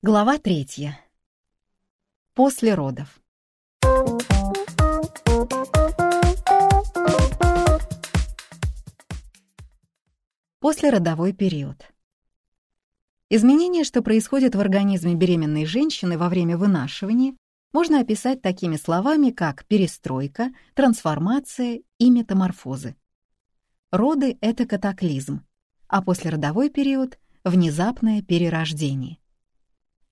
Глава третья. После родов. Послеродовой период. Изменения, что происходят в организме беременной женщины во время вынашивания, можно описать такими словами, как перестройка, трансформация и метаморфозы. Роды — это катаклизм, а послеродовой период — внезапное перерождение.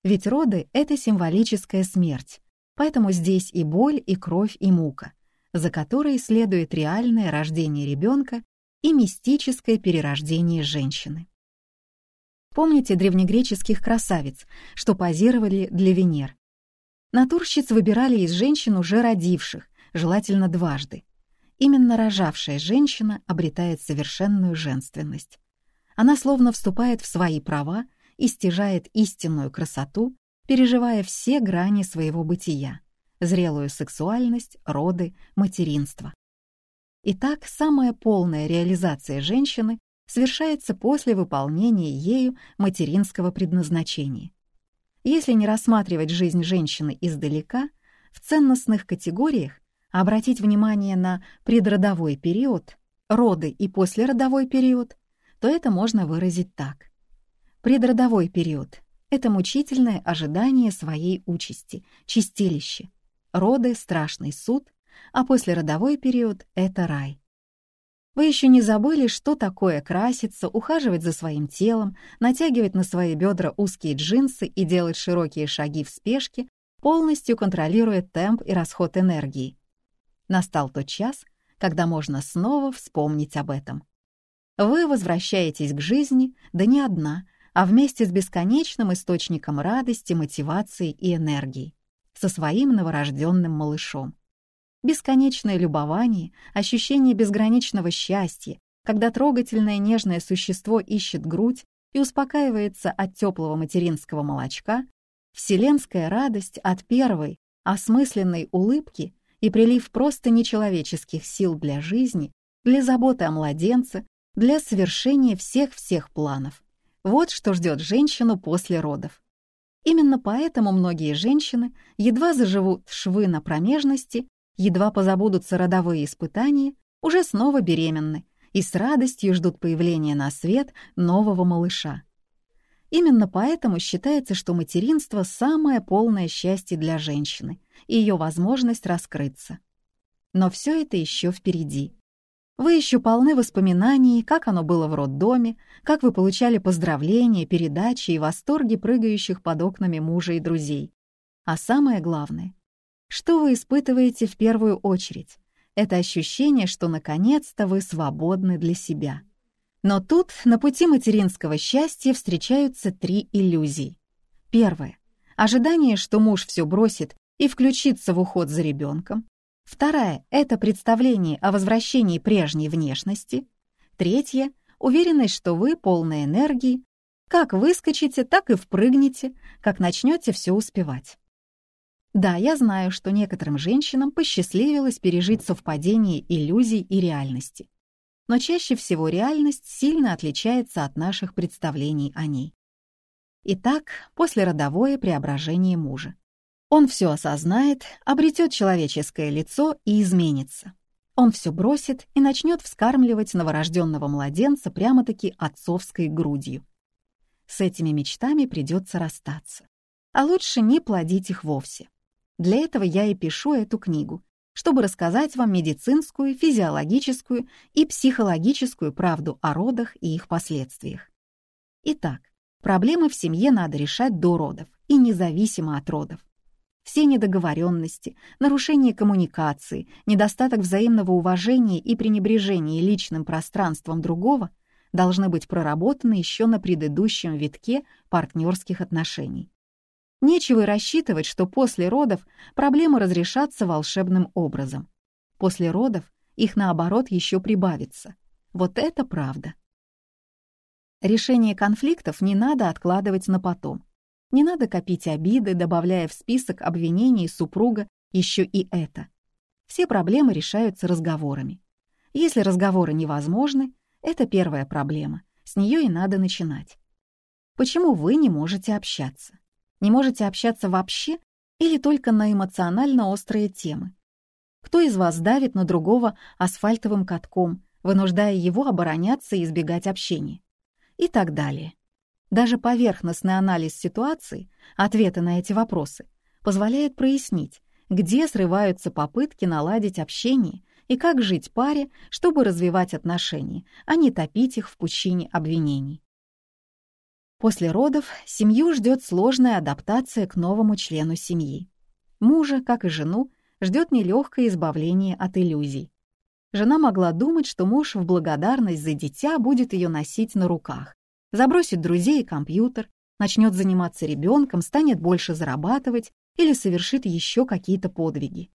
Ведь роды — это символическая смерть, поэтому здесь и боль, и кровь, и мука, за которой следует реальное рождение ребенка и мистическое перерождение женщины. Помните древнегреческих красавиц, что позировали для Венер? Натурщиц выбирали из женщин уже родивших, желательно дважды. Именно рожавшая женщина обретает совершенную женственность. Она словно вступает в свои права и стяжает истинную красоту, переживая все грани своего бытия — зрелую сексуальность, роды, материнство. Итак, самая полная реализация женщины совершается после выполнения ею материнского предназначения. Если не рассматривать жизнь женщины издалека, в ценностных категориях обратить внимание на предродовой период, роды и послеродовой период, то это можно выразить так. Предродовой период — это мучительное ожидание своей участи, чистилище. Роды — страшный суд, а послеродовой период — это рай. Вы еще не забыли, что такое краситься, ухаживать за своим телом, натягивать на свои бедра узкие джинсы и делать широкие шаги в спешке, полностью контролируя темп и расход энергии. Настал тот час, когда можно снова вспомнить об этом. Вы возвращаетесь к жизни, да не одна, а вместе с бесконечным источником радости, мотивации и энергии, со своим новорожденным малышом. Бесконечное любование, ощущение безграничного счастья, когда трогательное нежное существо ищет грудь и успокаивается от теплого материнского молочка, вселенская радость от первой, осмысленной улыбки и прилив просто нечеловеческих сил для жизни, для заботы о младенце, для совершения всех-всех планов. Вот что ждет женщину после родов. Именно поэтому многие женщины едва заживут швы на промежности, едва позабудутся родовые испытания, уже снова беременны и с радостью ждут появления на свет нового малыша. Именно поэтому считается, что материнство — самое полное счастье для женщины и ее возможность раскрыться. Но все это еще впереди. Вы еще полны воспоминаний, как оно было в роддоме, как вы получали поздравления, передачи и восторги прыгающих под окнами мужа и друзей. А самое главное, что вы испытываете в первую очередь? Это ощущение, что наконец-то вы свободны для себя. Но тут на пути материнского счастья встречаются три иллюзии. Первое — ожидание, что муж все бросит и включится в уход за ребенком. Вторая — это представление о возвращении прежней внешности. Третья — уверенность, что вы полны энергии. Как выскочите, так и впрыгнете, как начнете все успевать. Да, я знаю, что некоторым женщинам посчастливилось пережить совпадение иллюзий и реальности. Но чаще всего реальность сильно отличается от наших представлений о ней. Итак, послеродовое преображение мужа. Он все осознает, обретет человеческое лицо и изменится. Он все бросит и начнет вскармливать новорожденного младенца прямо-таки отцовской грудью. С этими мечтами придется расстаться. А лучше не плодить их вовсе. Для этого я и пишу эту книгу, чтобы рассказать вам медицинскую, физиологическую и психологическую правду о родах и их последствиях. Итак, проблемы в семье надо решать до родов и независимо от родов. Все недоговоренности, нарушение коммуникации, недостаток взаимного уважения и пренебрежение личным пространством другого должны быть проработаны еще на предыдущем витке партнерских отношений. Нечего и рассчитывать, что после родов проблемы разрешатся волшебным образом. После родов их, наоборот, еще прибавится. Вот это правда. Решение конфликтов не надо откладывать на потом. Не надо копить обиды, добавляя в список обвинений супруга еще и это. Все проблемы решаются разговорами. Если разговоры невозможны, это первая проблема, с нее и надо начинать. Почему вы не можете общаться? Не можете общаться вообще или только на эмоционально острые темы? Кто из вас давит на другого асфальтовым катком, вынуждая его обороняться и избегать общения? И так далее. Даже поверхностный анализ ситуации, ответы на эти вопросы, позволяет прояснить, где срываются попытки наладить общение и как жить паре, чтобы развивать отношения, а не топить их в пучине обвинений. После родов семью ждет сложная адаптация к новому члену семьи. Мужа, как и жену, ждет нелегкое избавление от иллюзий. Жена могла думать, что муж в благодарность за дитя будет ее носить на руках, забросит друзей и компьютер, начнет заниматься ребенком, станет больше зарабатывать или совершит еще какие-то подвиги.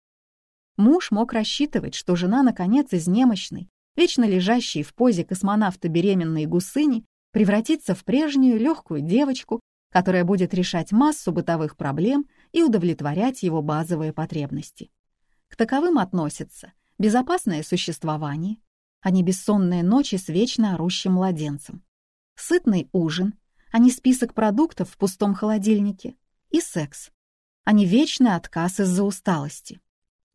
Муж мог рассчитывать, что жена, наконец, из немощной, вечно лежащей в позе космонавта беременной гусыни, превратится в прежнюю легкую девочку, которая будет решать массу бытовых проблем и удовлетворять его базовые потребности. К таковым относятся безопасное существование, а не бессонные ночи с вечно орущим младенцем, сытный ужин, а не список продуктов в пустом холодильнике, и секс, а не вечный отказ из-за усталости.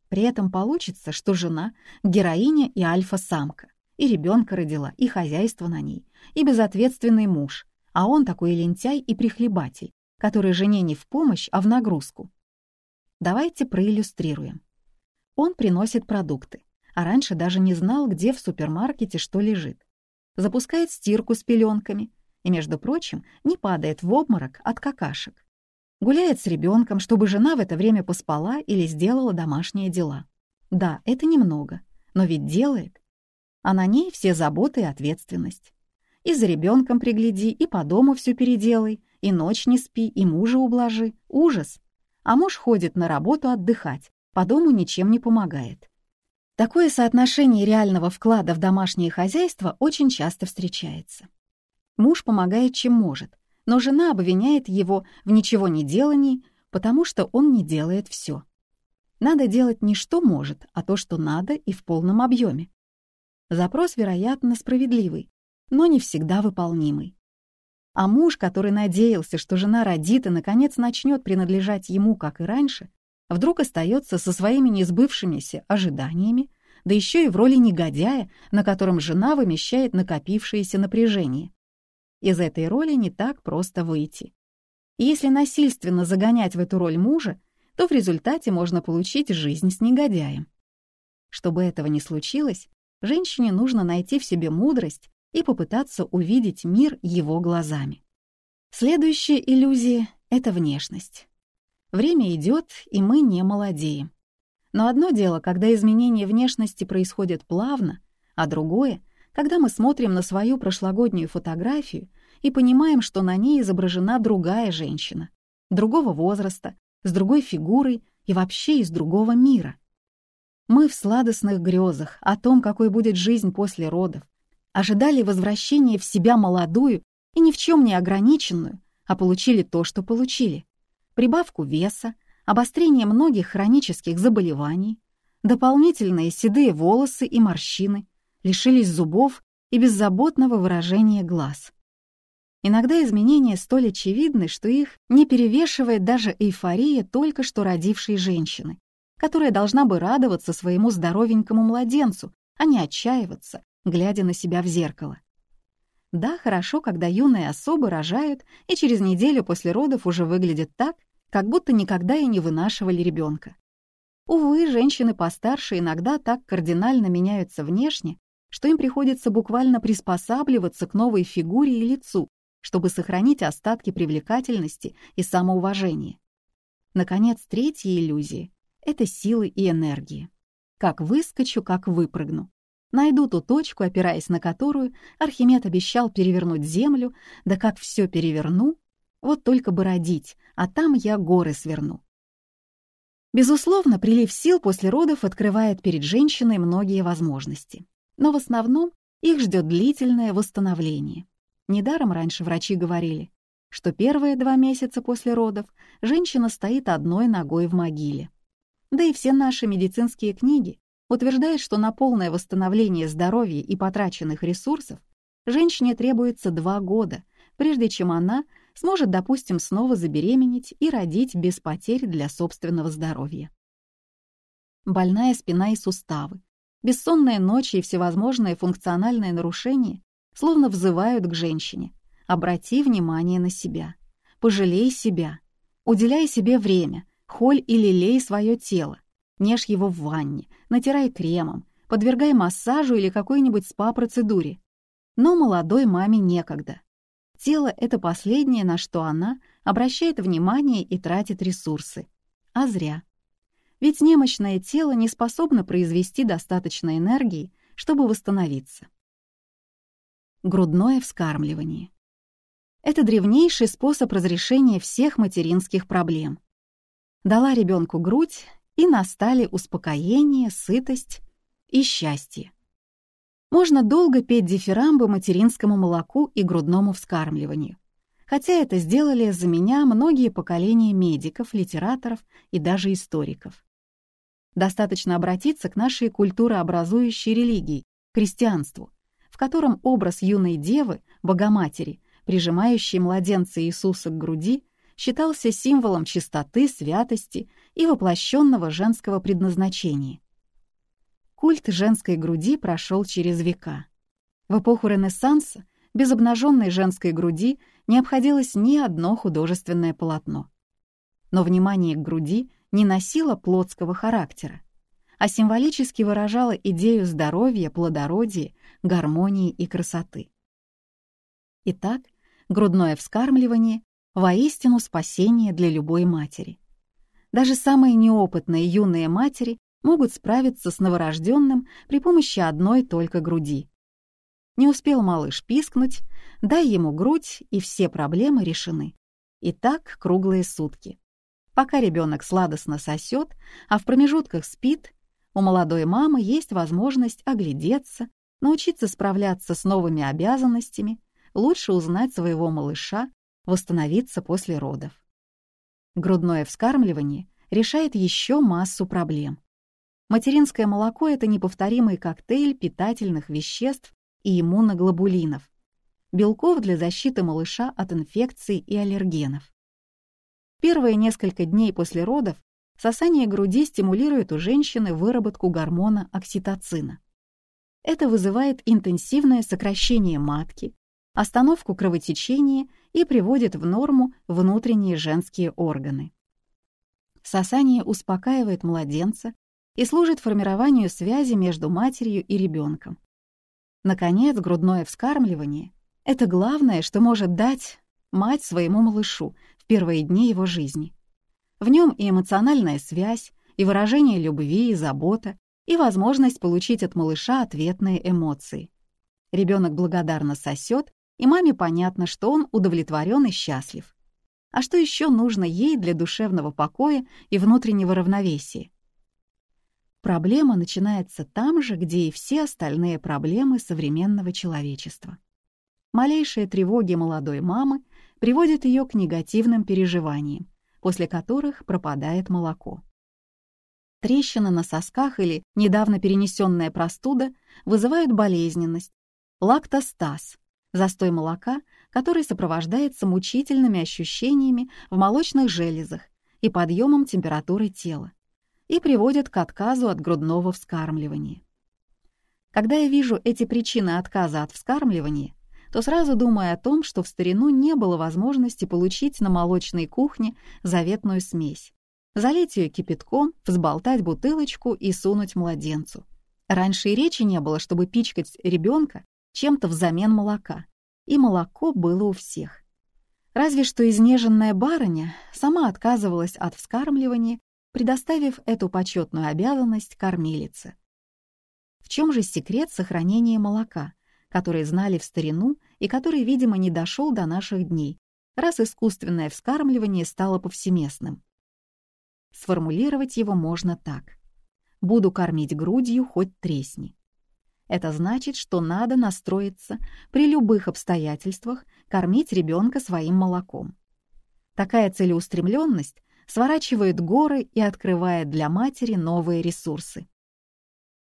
При этом получится, что жена — героиня и альфа-самка, и ребенка родила, и хозяйство на ней, и безответственный муж, а он такой лентяй и прихлебатель, который жене не в помощь, а в нагрузку. Давайте проиллюстрируем. Он приносит продукты, а раньше даже не знал, где в супермаркете что лежит. Запускает стирку с пеленками и, между прочим, не падает в обморок от какашек. Гуляет с ребенком, чтобы жена в это время поспала или сделала домашние дела. Да, это немного, но ведь делает. А на ней все заботы и ответственность. И за ребенком пригляди, и по дому все переделай, и ночь не спи, и мужа ублажи. Ужас. А муж ходит на работу отдыхать, по дому ничем не помогает. Такое соотношение реального вклада в домашнее хозяйство очень часто встречается. Муж помогает чем может, но жена обвиняет его в ничего не делании, потому что он не делает все. Надо делать не что может, а то, что надо и в полном объеме. Запрос, вероятно, справедливый, но не всегда выполнимый. А муж, который надеялся, что жена родит и, наконец, начнет принадлежать ему, как и раньше, вдруг остается со своими несбывшимися ожиданиями, да еще и в роли негодяя, на котором жена вымещает накопившееся напряжение. Из этой роли не так просто выйти. И если насильственно загонять в эту роль мужа, то в результате можно получить жизнь с негодяем. Чтобы этого не случилось, женщине нужно найти в себе мудрость и попытаться увидеть мир его глазами. Следующая иллюзия — это внешность. Время идет, и мы не молодеем. Но одно дело, когда изменения внешности происходят плавно, а другое когда мы смотрим на свою прошлогоднюю фотографию и понимаем, что на ней изображена другая женщина, другого возраста, с другой фигурой и вообще из другого мира. Мы в сладостных грезах о том, какой будет жизнь после родов, ожидали возвращения в себя молодую и ни в чем не ограниченную, а получили то, что получили. Прибавку веса, обострение многих хронических заболеваний, дополнительные седые волосы и морщины, лишились зубов и беззаботного выражения глаз. Иногда изменения столь очевидны, что их не перевешивает даже эйфория только что родившей женщины, которая должна бы радоваться своему здоровенькому младенцу, а не отчаиваться, глядя на себя в зеркало. Да, хорошо, когда юные особы рожают и через неделю после родов уже выглядят так, как будто никогда и не вынашивали ребенка. Увы, женщины постарше иногда так кардинально меняются внешне, что им приходится буквально приспосабливаться к новой фигуре и лицу, чтобы сохранить остатки привлекательности и самоуважения. Наконец, третья иллюзия — это силы и энергии. Как выскочу, как выпрыгну. Найду ту точку, опираясь на которую Архимед обещал перевернуть землю, да как все переверну, вот только бы родить, а там я горы сверну. Безусловно, прилив сил после родов открывает перед женщиной многие возможности но в основном их ждет длительное восстановление. Недаром раньше врачи говорили, что первые два месяца после родов женщина стоит одной ногой в могиле. Да и все наши медицинские книги утверждают, что на полное восстановление здоровья и потраченных ресурсов женщине требуется два года, прежде чем она сможет, допустим, снова забеременеть и родить без потерь для собственного здоровья. Больная спина и суставы, бессонные ночи и всевозможные функциональные нарушения словно взывают к женщине. Обрати внимание на себя. Пожалей себя. Уделяй себе время. Холь или лей свое тело. Нежь его в ванне, натирай кремом, подвергай массажу или какой-нибудь спа-процедуре. Но молодой маме некогда. Тело — это последнее, на что она обращает внимание и тратит ресурсы. А зря. Ведь немощное тело не способно произвести достаточно энергии, чтобы восстановиться. Грудное вскармливание. Это древнейший способ разрешения всех материнских проблем. Дала ребенку грудь, и настали успокоение, сытость и счастье. Можно долго петь дифирамбы материнскому молоку и грудному вскармливанию, хотя это сделали за меня многие поколения медиков, литераторов и даже историков. Достаточно обратиться к нашей культурообразующей религии, христианству, в котором образ юной девы, Богоматери, прижимающей младенца Иисуса к груди, считался символом чистоты, святости и воплощенного женского предназначения. Культ женской груди прошел через века. В эпоху Ренессанса без обнаженной женской груди не обходилось ни одно художественное полотно. Но внимание к груди не носило плотского характера, а символически выражало идею здоровья, плодородия, гармонии и красоты. Итак, грудное вскармливание — воистину спасение для любой матери. Даже самые неопытные юные матери могут справиться с новорожденным при помощи одной только груди. Не успел малыш пискнуть, дай ему грудь, и все проблемы решены. И так круглые сутки. Пока ребенок сладостно сосет, а в промежутках спит, у молодой мамы есть возможность оглядеться, научиться справляться с новыми обязанностями, лучше узнать своего малыша, восстановиться после родов. Грудное вскармливание решает еще массу проблем. Материнское молоко — это неповторимый коктейль питательных веществ и иммуноглобулинов, белков для защиты малыша от инфекций и аллергенов. Первые несколько дней после родов сосание груди стимулирует у женщины выработку гормона окситоцина. Это вызывает интенсивное сокращение матки, остановку кровотечения и приводит в норму внутренние женские органы. Сосание успокаивает младенца и служит формированию связи между матерью и ребенком. Наконец, грудное вскармливание — это главное, что может дать мать своему малышу в первые дни его жизни. В нем и эмоциональная связь, и выражение любви, и забота, и возможность получить от малыша ответные эмоции. Ребенок благодарно сосет, и маме понятно, что он удовлетворен и счастлив. А что еще нужно ей для душевного покоя и внутреннего равновесия? Проблема начинается там же, где и все остальные проблемы современного человечества. Малейшие тревоги молодой мамы приводят ее к негативным переживаниям, после которых пропадает молоко. Трещина на сосках или недавно перенесенная простуда вызывают болезненность, лактостаз, застой молока, который сопровождается мучительными ощущениями в молочных железах и подъемом температуры тела, и приводит к отказу от грудного вскармливания. Когда я вижу эти причины отказа от вскармливания, то сразу думаю о том, что в старину не было возможности получить на молочной кухне заветную смесь. Залить ее кипятком, взболтать бутылочку и сунуть младенцу. Раньше и речи не было, чтобы пичкать ребенка чем-то взамен молока. И молоко было у всех. Разве что изнеженная барыня сама отказывалась от вскармливания, предоставив эту почетную обязанность кормилице. В чем же секрет сохранения молока, который знали в старину и который, видимо, не дошел до наших дней, раз искусственное вскармливание стало повсеместным? Сформулировать его можно так. «Буду кормить грудью, хоть тресни». Это значит, что надо настроиться при любых обстоятельствах кормить ребенка своим молоком. Такая целеустремленность сворачивает горы и открывает для матери новые ресурсы.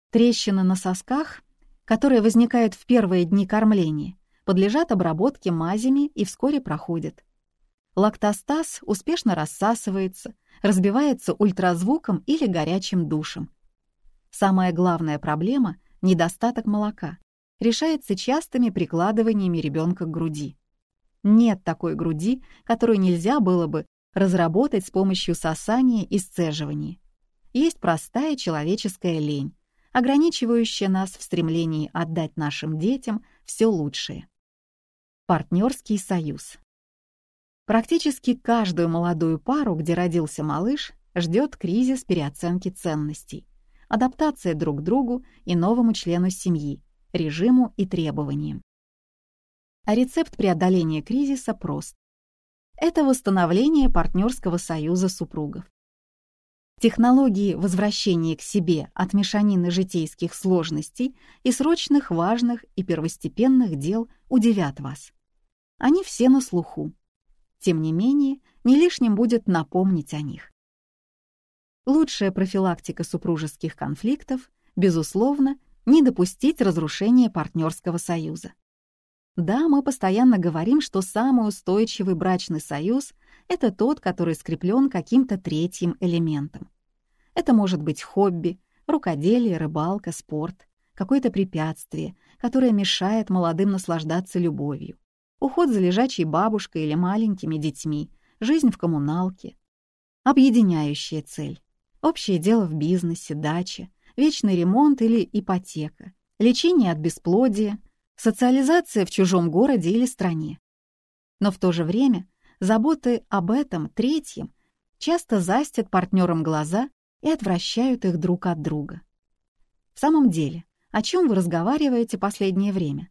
Трещины на сосках, которые возникают в первые дни кормления, подлежат обработке мазями и вскоре проходят. Лактостаз успешно рассасывается, разбивается ультразвуком или горячим душем. Самая главная проблема — недостаток молока — решается частыми прикладываниями ребенка к груди. Нет такой груди, которую нельзя было бы разработать с помощью сосания и сцеживания. Есть простая человеческая лень, ограничивающая нас в стремлении отдать нашим детям все лучшее. Партнерский союз. Практически каждую молодую пару, где родился малыш, ждет кризис переоценки ценностей, адаптация друг к другу и новому члену семьи, режиму и требованиям. А рецепт преодоления кризиса прост. Это восстановление партнерского союза супругов. Технологии возвращения к себе от мешанины житейских сложностей и срочных, важных и первостепенных дел удивят вас. Они все на слуху. Тем не менее, не лишним будет напомнить о них. Лучшая профилактика супружеских конфликтов, безусловно, не допустить разрушения партнерского союза. Да, мы постоянно говорим, что самый устойчивый брачный союз — это тот, который скреплен каким-то третьим элементом. Это может быть хобби, рукоделие, рыбалка, спорт, какое-то препятствие, которое мешает молодым наслаждаться любовью уход за лежачей бабушкой или маленькими детьми, жизнь в коммуналке. Объединяющая цель. Общее дело в бизнесе, даче, вечный ремонт или ипотека, лечение от бесплодия, социализация в чужом городе или стране. Но в то же время заботы об этом третьем часто застят партнерам глаза и отвращают их друг от друга. В самом деле, о чем вы разговариваете последнее время?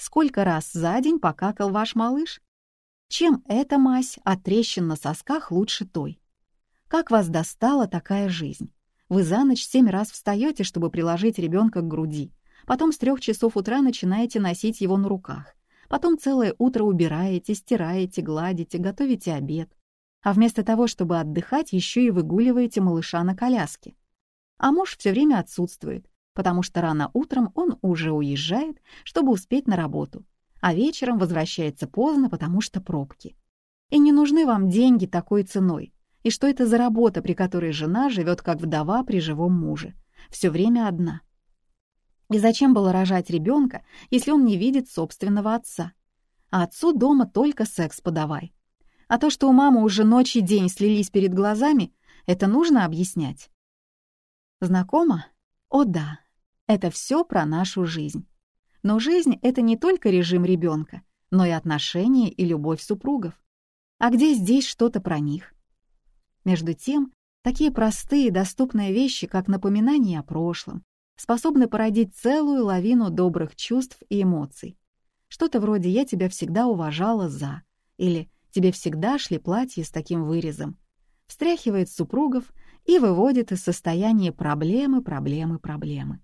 сколько раз за день покакал ваш малыш? Чем эта мазь от трещин на сосках лучше той? Как вас достала такая жизнь? Вы за ночь семь раз встаете, чтобы приложить ребенка к груди. Потом с трех часов утра начинаете носить его на руках. Потом целое утро убираете, стираете, гладите, готовите обед. А вместо того, чтобы отдыхать, еще и выгуливаете малыша на коляске. А муж все время отсутствует, потому что рано утром он уже уезжает, чтобы успеть на работу, а вечером возвращается поздно, потому что пробки. И не нужны вам деньги такой ценой. И что это за работа, при которой жена живет как вдова при живом муже, все время одна? И зачем было рожать ребенка, если он не видит собственного отца? А отцу дома только секс подавай. А то, что у мамы уже ночь и день слились перед глазами, это нужно объяснять. Знакомо? О да, это все про нашу жизнь. Но жизнь — это не только режим ребенка, но и отношения и любовь супругов. А где здесь что-то про них? Между тем, такие простые и доступные вещи, как напоминание о прошлом, способны породить целую лавину добрых чувств и эмоций. Что-то вроде «я тебя всегда уважала за» или «тебе всегда шли платья с таким вырезом», встряхивает супругов и выводит из состояния проблемы, проблемы, проблемы.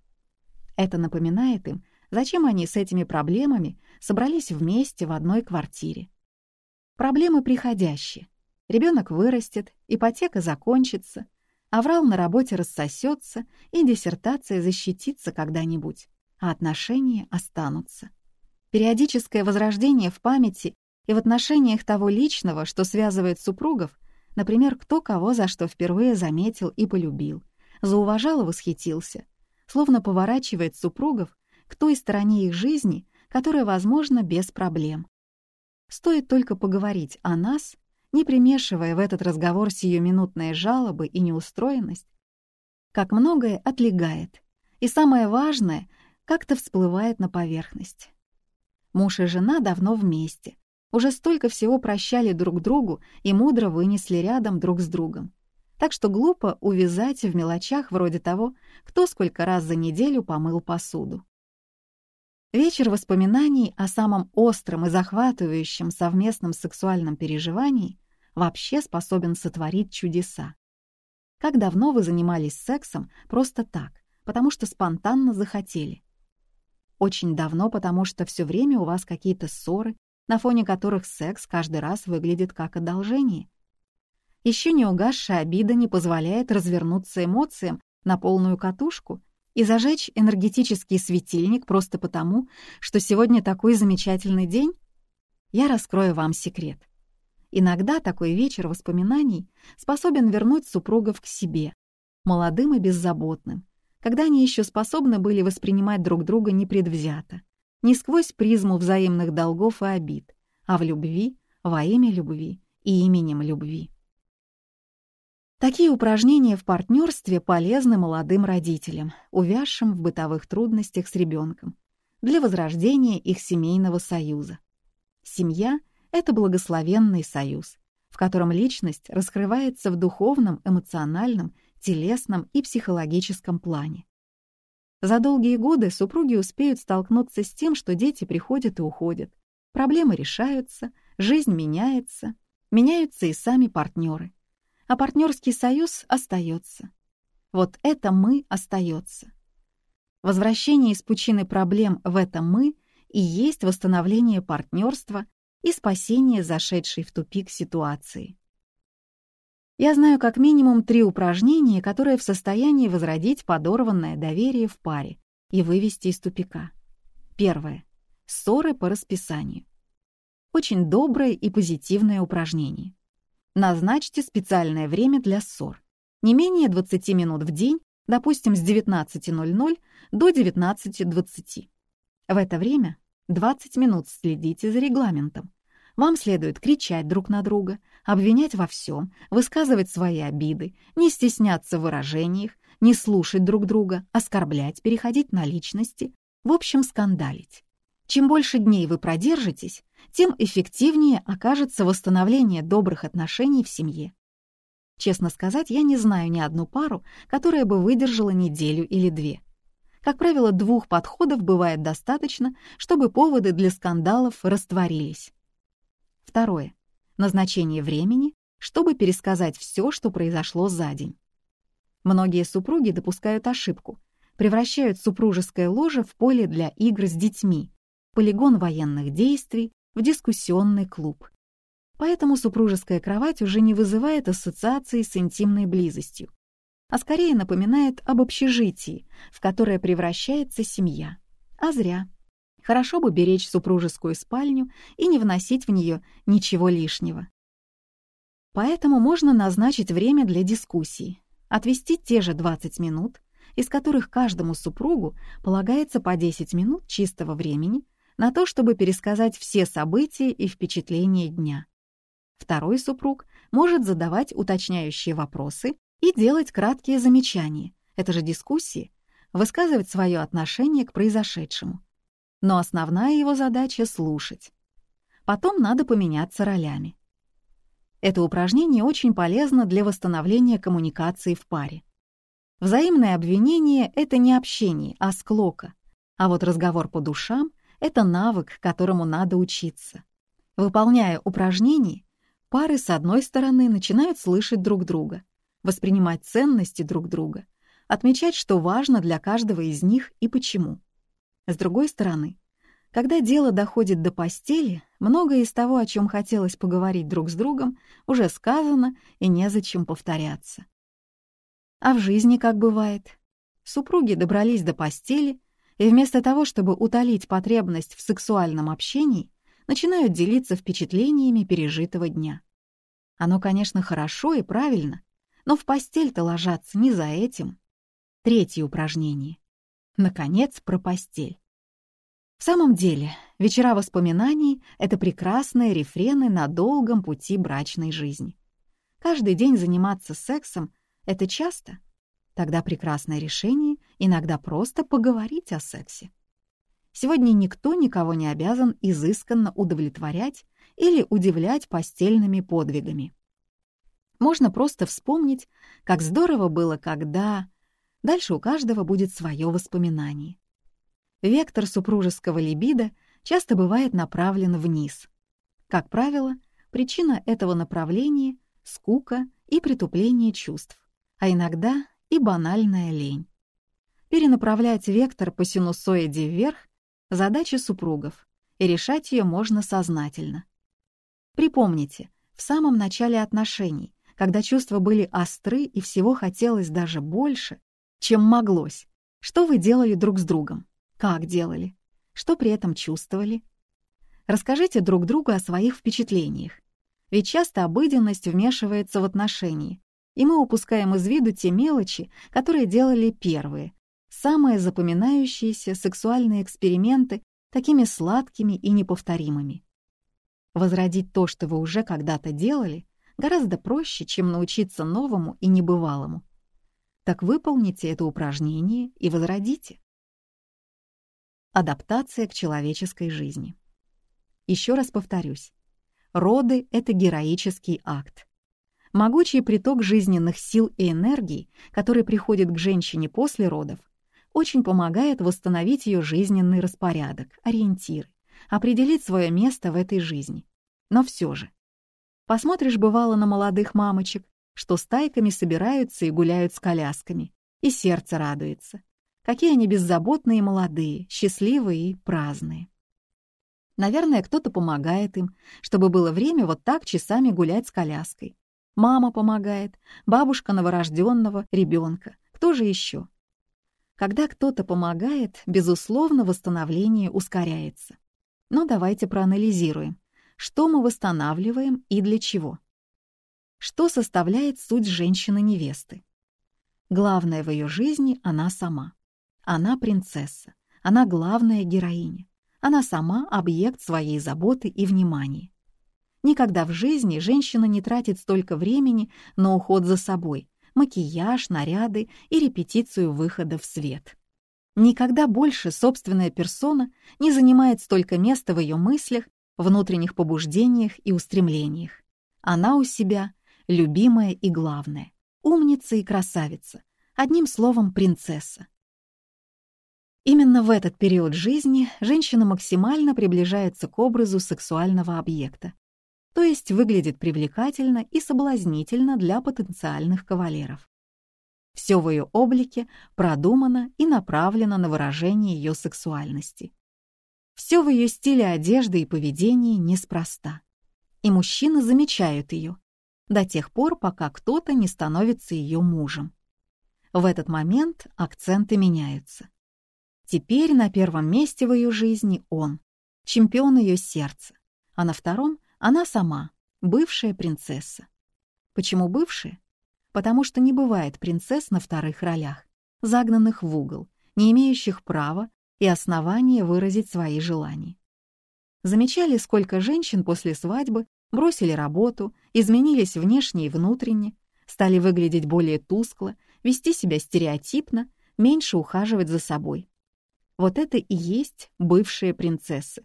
Это напоминает им, зачем они с этими проблемами собрались вместе в одной квартире. Проблемы приходящие. Ребенок вырастет, ипотека закончится, аврал на работе рассосется и диссертация защитится когда-нибудь, а отношения останутся. Периодическое возрождение в памяти и в отношениях того личного, что связывает супругов, например, кто кого за что впервые заметил и полюбил, зауважал и восхитился — словно поворачивает супругов к той стороне их жизни, которая возможна без проблем. Стоит только поговорить о нас, не примешивая в этот разговор сиюминутные жалобы и неустроенность, как многое отлегает, и самое важное как-то всплывает на поверхность. Муж и жена давно вместе, уже столько всего прощали друг другу и мудро вынесли рядом друг с другом так что глупо увязать в мелочах вроде того, кто сколько раз за неделю помыл посуду. Вечер воспоминаний о самом остром и захватывающем совместном сексуальном переживании вообще способен сотворить чудеса. Как давно вы занимались сексом просто так, потому что спонтанно захотели? Очень давно, потому что все время у вас какие-то ссоры, на фоне которых секс каждый раз выглядит как одолжение. Еще не угасшая обида не позволяет развернуться эмоциям на полную катушку и зажечь энергетический светильник просто потому, что сегодня такой замечательный день? Я раскрою вам секрет. Иногда такой вечер воспоминаний способен вернуть супругов к себе, молодым и беззаботным, когда они еще способны были воспринимать друг друга непредвзято, не сквозь призму взаимных долгов и обид, а в любви, во имя любви и именем любви. Такие упражнения в партнерстве полезны молодым родителям, увязшим в бытовых трудностях с ребенком, для возрождения их семейного союза. Семья — это благословенный союз, в котором личность раскрывается в духовном, эмоциональном, телесном и психологическом плане. За долгие годы супруги успеют столкнуться с тем, что дети приходят и уходят, проблемы решаются, жизнь меняется, меняются и сами партнеры. А партнерский союз остается. Вот это «мы» остается. Возвращение из пучины проблем в это «мы» и есть восстановление партнерства и спасение зашедшей в тупик ситуации. Я знаю как минимум три упражнения, которые в состоянии возродить подорванное доверие в паре и вывести из тупика. Первое. Ссоры по расписанию. Очень доброе и позитивное упражнение. Назначьте специальное время для ссор. Не менее 20 минут в день, допустим, с 19.00 до 19.20. В это время 20 минут следите за регламентом. Вам следует кричать друг на друга, обвинять во всем, высказывать свои обиды, не стесняться в выражениях, не слушать друг друга, оскорблять, переходить на личности, в общем, скандалить. Чем больше дней вы продержитесь, тем эффективнее окажется восстановление добрых отношений в семье. Честно сказать, я не знаю ни одну пару, которая бы выдержала неделю или две. Как правило, двух подходов бывает достаточно, чтобы поводы для скандалов растворились. Второе. Назначение времени, чтобы пересказать все, что произошло за день. Многие супруги допускают ошибку, превращают супружеское ложе в поле для игр с детьми, полигон военных действий, в дискуссионный клуб. Поэтому супружеская кровать уже не вызывает ассоциации с интимной близостью, а скорее напоминает об общежитии, в которое превращается семья. А зря. Хорошо бы беречь супружескую спальню и не вносить в нее ничего лишнего. Поэтому можно назначить время для дискуссий, отвести те же 20 минут, из которых каждому супругу полагается по 10 минут чистого времени на то, чтобы пересказать все события и впечатления дня. Второй супруг может задавать уточняющие вопросы и делать краткие замечания, это же дискуссии, высказывать свое отношение к произошедшему, но основная его задача — слушать. Потом надо поменяться ролями. Это упражнение очень полезно для восстановления коммуникации в паре. Взаимное обвинение — это не общение, а склока, а вот разговор по душам — это навык, которому надо учиться. Выполняя упражнения, пары с одной стороны начинают слышать друг друга, воспринимать ценности друг друга, отмечать, что важно для каждого из них и почему. С другой стороны, когда дело доходит до постели, многое из того, о чем хотелось поговорить друг с другом, уже сказано и незачем повторяться. А в жизни как бывает? Супруги добрались до постели, и вместо того, чтобы утолить потребность в сексуальном общении, начинают делиться впечатлениями пережитого дня. Оно, конечно, хорошо и правильно, но в постель-то ложаться не за этим. Третье упражнение. Наконец, про постель. В самом деле, вечера воспоминаний — это прекрасные рефрены на долгом пути брачной жизни. Каждый день заниматься сексом — это часто. Тогда прекрасное решение иногда просто поговорить о сексе. Сегодня никто никого не обязан изысканно удовлетворять или удивлять постельными подвигами. Можно просто вспомнить, как здорово было, когда... Дальше у каждого будет свое воспоминание. Вектор супружеского либидо часто бывает направлен вниз. Как правило, причина этого направления — скука и притупление чувств, а иногда и банальная лень. Перенаправлять вектор по синусоиде вверх — задача супругов, и решать ее можно сознательно. Припомните, в самом начале отношений, когда чувства были остры и всего хотелось даже больше, чем моглось. Что вы делали друг с другом? Как делали? Что при этом чувствовали? Расскажите друг другу о своих впечатлениях. Ведь часто обыденность вмешивается в отношения, и мы упускаем из виду те мелочи, которые делали первые, самые запоминающиеся сексуальные эксперименты такими сладкими и неповторимыми. Возродить то, что вы уже когда-то делали, гораздо проще, чем научиться новому и небывалому. Так выполните это упражнение и возродите. Адаптация к человеческой жизни. Еще раз повторюсь. Роды — это героический акт. Могучий приток жизненных сил и энергий, который приходит к женщине после родов, очень помогает восстановить ее жизненный распорядок, ориентиры, определить свое место в этой жизни. Но все же. Посмотришь, бывало, на молодых мамочек, что стайками собираются и гуляют с колясками, и сердце радуется. Какие они беззаботные и молодые, счастливые и праздные. Наверное, кто-то помогает им, чтобы было время вот так часами гулять с коляской. Мама помогает, бабушка новорожденного ребенка. Кто же еще? Когда кто-то помогает, безусловно, восстановление ускоряется. Но давайте проанализируем, что мы восстанавливаем и для чего. Что составляет суть женщины-невесты? Главное в ее жизни — она сама. Она принцесса, она главная героиня. Она сама — объект своей заботы и внимания. Никогда в жизни женщина не тратит столько времени на уход за собой, макияж, наряды и репетицию выхода в свет. Никогда больше собственная персона не занимает столько места в ее мыслях, внутренних побуждениях и устремлениях. Она у себя любимая и главная, умница и красавица, одним словом, принцесса. Именно в этот период жизни женщина максимально приближается к образу сексуального объекта, то есть выглядит привлекательно и соблазнительно для потенциальных кавалеров. Все в ее облике продумано и направлено на выражение ее сексуальности. Все в ее стиле одежды и поведении неспроста. И мужчины замечают ее до тех пор, пока кто-то не становится ее мужем. В этот момент акценты меняются. Теперь на первом месте в ее жизни он, чемпион ее сердца, а на втором она сама, бывшая принцесса. Почему бывшая? Потому что не бывает принцесс на вторых ролях, загнанных в угол, не имеющих права и основания выразить свои желания. Замечали, сколько женщин после свадьбы бросили работу, изменились внешне и внутренне, стали выглядеть более тускло, вести себя стереотипно, меньше ухаживать за собой. Вот это и есть бывшие принцессы.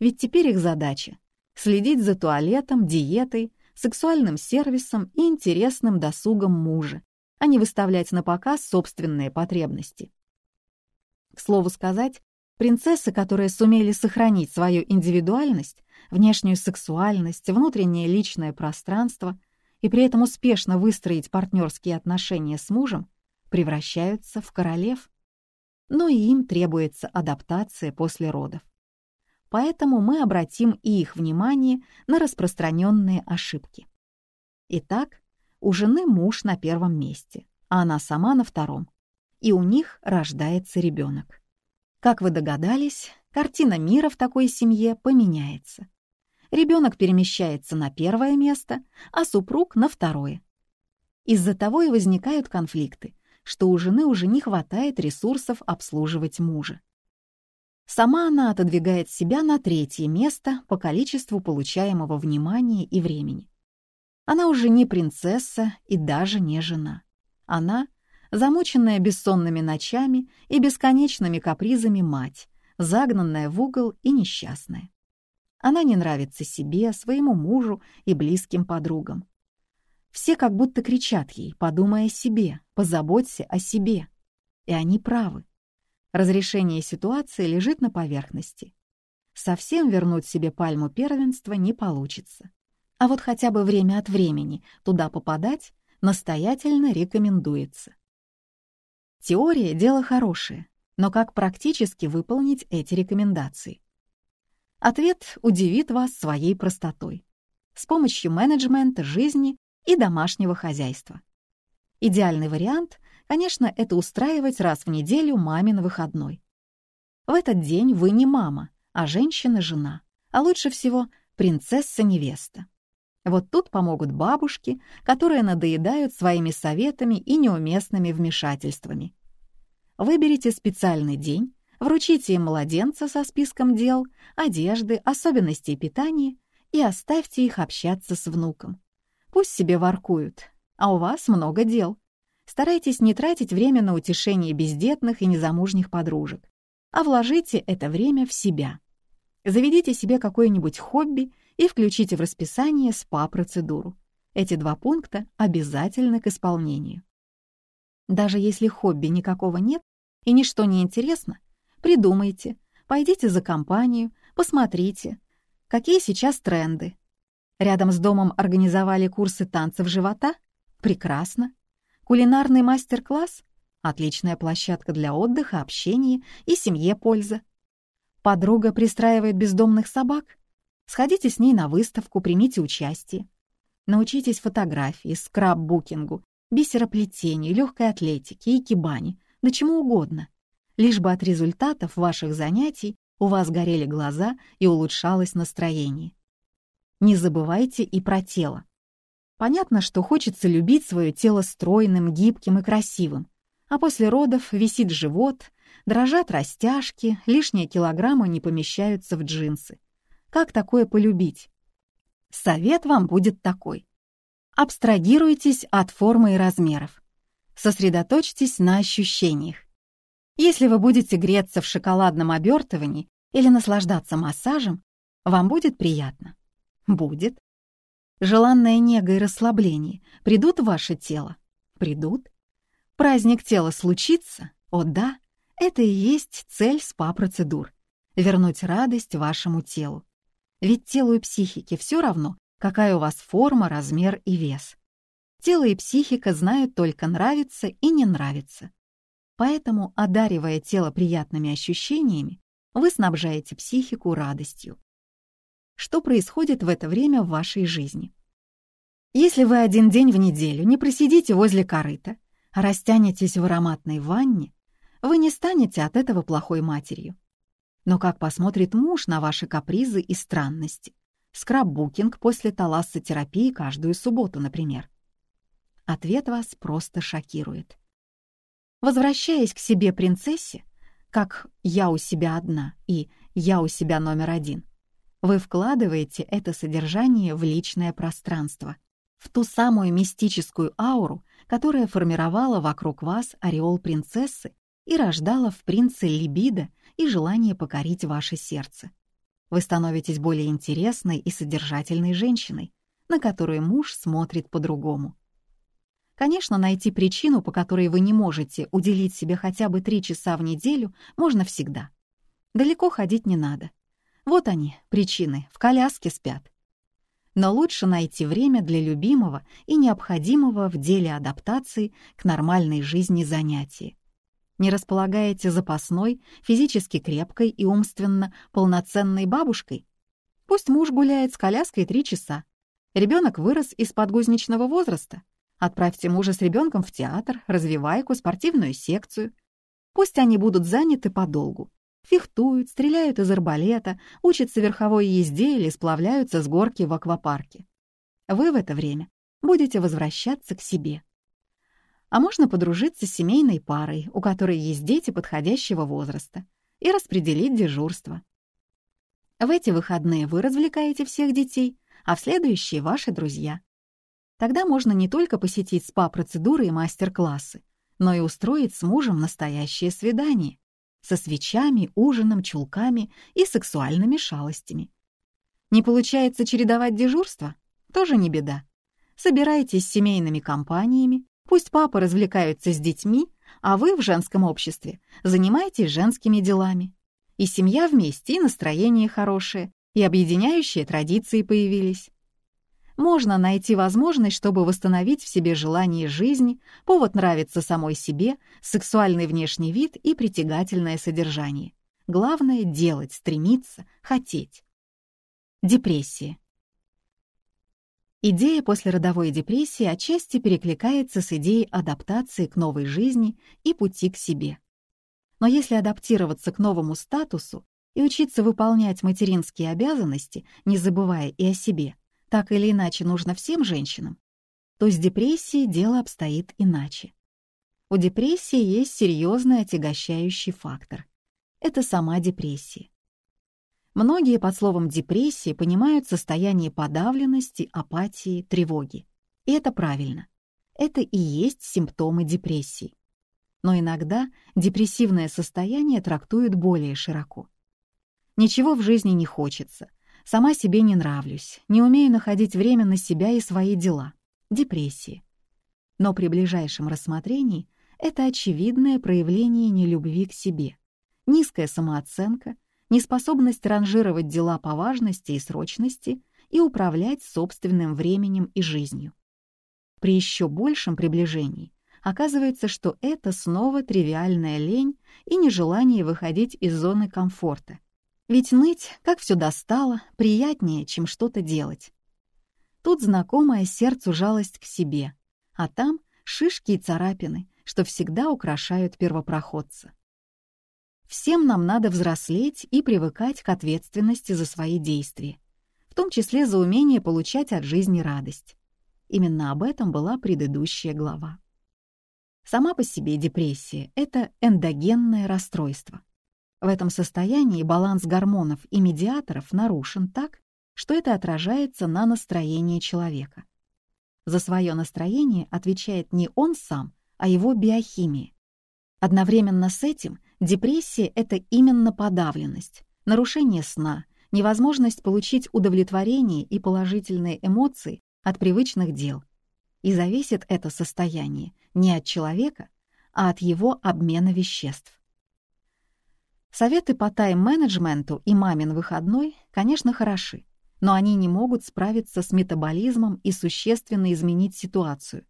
Ведь теперь их задача следить за туалетом, диетой, сексуальным сервисом и интересным досугом мужа, а не выставлять на показ собственные потребности. К слову сказать, принцессы, которые сумели сохранить свою индивидуальность, внешнюю сексуальность, внутреннее личное пространство и при этом успешно выстроить партнерские отношения с мужем, превращаются в королев. Но и им требуется адаптация после родов поэтому мы обратим и их внимание на распространенные ошибки. Итак, у жены муж на первом месте, а она сама на втором, и у них рождается ребенок. Как вы догадались, картина мира в такой семье поменяется. Ребенок перемещается на первое место, а супруг — на второе. Из-за того и возникают конфликты, что у жены уже не хватает ресурсов обслуживать мужа. Сама она отодвигает себя на третье место по количеству получаемого внимания и времени. Она уже не принцесса и даже не жена. Она — замученная бессонными ночами и бесконечными капризами мать, загнанная в угол и несчастная. Она не нравится себе, своему мужу и близким подругам. Все как будто кричат ей «подумай о себе, позаботься о себе». И они правы. Разрешение ситуации лежит на поверхности. Совсем вернуть себе пальму первенства не получится. А вот хотя бы время от времени туда попадать настоятельно рекомендуется. Теория — дело хорошее, но как практически выполнить эти рекомендации? Ответ удивит вас своей простотой. С помощью менеджмента жизни и домашнего хозяйства. Идеальный вариант Конечно, это устраивать раз в неделю мамин выходной. В этот день вы не мама, а женщина-жена, а лучше всего принцесса-невеста. Вот тут помогут бабушки, которые надоедают своими советами и неуместными вмешательствами. Выберите специальный день, вручите им младенца со списком дел, одежды, особенностей питания и оставьте их общаться с внуком. Пусть себе воркуют, а у вас много дел. Старайтесь не тратить время на утешение бездетных и незамужних подружек, а вложите это время в себя. Заведите себе какое-нибудь хобби и включите в расписание СПА-процедуру. Эти два пункта обязательны к исполнению. Даже если хобби никакого нет и ничто не интересно, придумайте, пойдите за компанию, посмотрите, какие сейчас тренды. Рядом с домом организовали курсы танцев живота? Прекрасно. Кулинарный мастер-класс? Отличная площадка для отдыха, общения и семье польза. Подруга пристраивает бездомных собак? Сходите с ней на выставку, примите участие. Научитесь фотографии, скраббукингу, бисероплетению, легкой атлетике, икебане, да чему угодно. Лишь бы от результатов ваших занятий у вас горели глаза и улучшалось настроение. Не забывайте и про тело. Понятно, что хочется любить свое тело стройным, гибким и красивым, а после родов висит живот, дрожат растяжки, лишние килограммы не помещаются в джинсы. Как такое полюбить? Совет вам будет такой. Абстрагируйтесь от формы и размеров. Сосредоточьтесь на ощущениях. Если вы будете греться в шоколадном обертывании или наслаждаться массажем, вам будет приятно. Будет. Желанная нега и расслабление придут в ваше тело? Придут. Праздник тела случится? О да, это и есть цель СПА-процедур — вернуть радость вашему телу. Ведь телу и психике все равно, какая у вас форма, размер и вес. Тело и психика знают только нравится и не нравится. Поэтому, одаривая тело приятными ощущениями, вы снабжаете психику радостью что происходит в это время в вашей жизни. Если вы один день в неделю не просидите возле корыта, а растянетесь в ароматной ванне, вы не станете от этого плохой матерью. Но как посмотрит муж на ваши капризы и странности? Скраббукинг после талассотерапии каждую субботу, например. Ответ вас просто шокирует. Возвращаясь к себе принцессе, как «я у себя одна» и «я у себя номер один», вы вкладываете это содержание в личное пространство, в ту самую мистическую ауру, которая формировала вокруг вас ореол принцессы и рождала в принце либидо и желание покорить ваше сердце. Вы становитесь более интересной и содержательной женщиной, на которую муж смотрит по-другому. Конечно, найти причину, по которой вы не можете уделить себе хотя бы три часа в неделю, можно всегда. Далеко ходить не надо. Вот они, причины, в коляске спят. Но лучше найти время для любимого и необходимого в деле адаптации к нормальной жизни занятия. Не располагаете запасной, физически крепкой и умственно полноценной бабушкой? Пусть муж гуляет с коляской три часа. Ребенок вырос из подгузничного возраста. Отправьте мужа с ребенком в театр, развивайку, спортивную секцию. Пусть они будут заняты подолгу, фехтуют, стреляют из арбалета, учатся верховой езде или сплавляются с горки в аквапарке. Вы в это время будете возвращаться к себе. А можно подружиться с семейной парой, у которой есть дети подходящего возраста, и распределить дежурство. В эти выходные вы развлекаете всех детей, а в следующие — ваши друзья. Тогда можно не только посетить СПА-процедуры и мастер-классы, но и устроить с мужем настоящее свидание со свечами, ужином, чулками и сексуальными шалостями. Не получается чередовать дежурство? Тоже не беда. Собирайтесь с семейными компаниями, пусть папа развлекаются с детьми, а вы в женском обществе занимаетесь женскими делами. И семья вместе, и настроение хорошее, и объединяющие традиции появились можно найти возможность, чтобы восстановить в себе желание жизни, повод нравиться самой себе, сексуальный внешний вид и притягательное содержание. Главное — делать, стремиться, хотеть. Депрессия. Идея послеродовой депрессии отчасти перекликается с идеей адаптации к новой жизни и пути к себе. Но если адаптироваться к новому статусу и учиться выполнять материнские обязанности, не забывая и о себе — так или иначе нужно всем женщинам, то с депрессией дело обстоит иначе. У депрессии есть серьезный отягощающий фактор. Это сама депрессия. Многие под словом «депрессия» понимают состояние подавленности, апатии, тревоги. И это правильно. Это и есть симптомы депрессии. Но иногда депрессивное состояние трактуют более широко. Ничего в жизни не хочется, сама себе не нравлюсь, не умею находить время на себя и свои дела. Депрессия. Но при ближайшем рассмотрении это очевидное проявление нелюбви к себе, низкая самооценка, неспособность ранжировать дела по важности и срочности и управлять собственным временем и жизнью. При еще большем приближении оказывается, что это снова тривиальная лень и нежелание выходить из зоны комфорта. Ведь ныть, как все достало, приятнее, чем что-то делать. Тут знакомая сердцу жалость к себе, а там шишки и царапины, что всегда украшают первопроходца. Всем нам надо взрослеть и привыкать к ответственности за свои действия, в том числе за умение получать от жизни радость. Именно об этом была предыдущая глава. Сама по себе депрессия — это эндогенное расстройство. В этом состоянии баланс гормонов и медиаторов нарушен так, что это отражается на настроении человека. За свое настроение отвечает не он сам, а его биохимия. Одновременно с этим депрессия — это именно подавленность, нарушение сна, невозможность получить удовлетворение и положительные эмоции от привычных дел. И зависит это состояние не от человека, а от его обмена веществ. Советы по тайм-менеджменту и мамин выходной, конечно, хороши, но они не могут справиться с метаболизмом и существенно изменить ситуацию.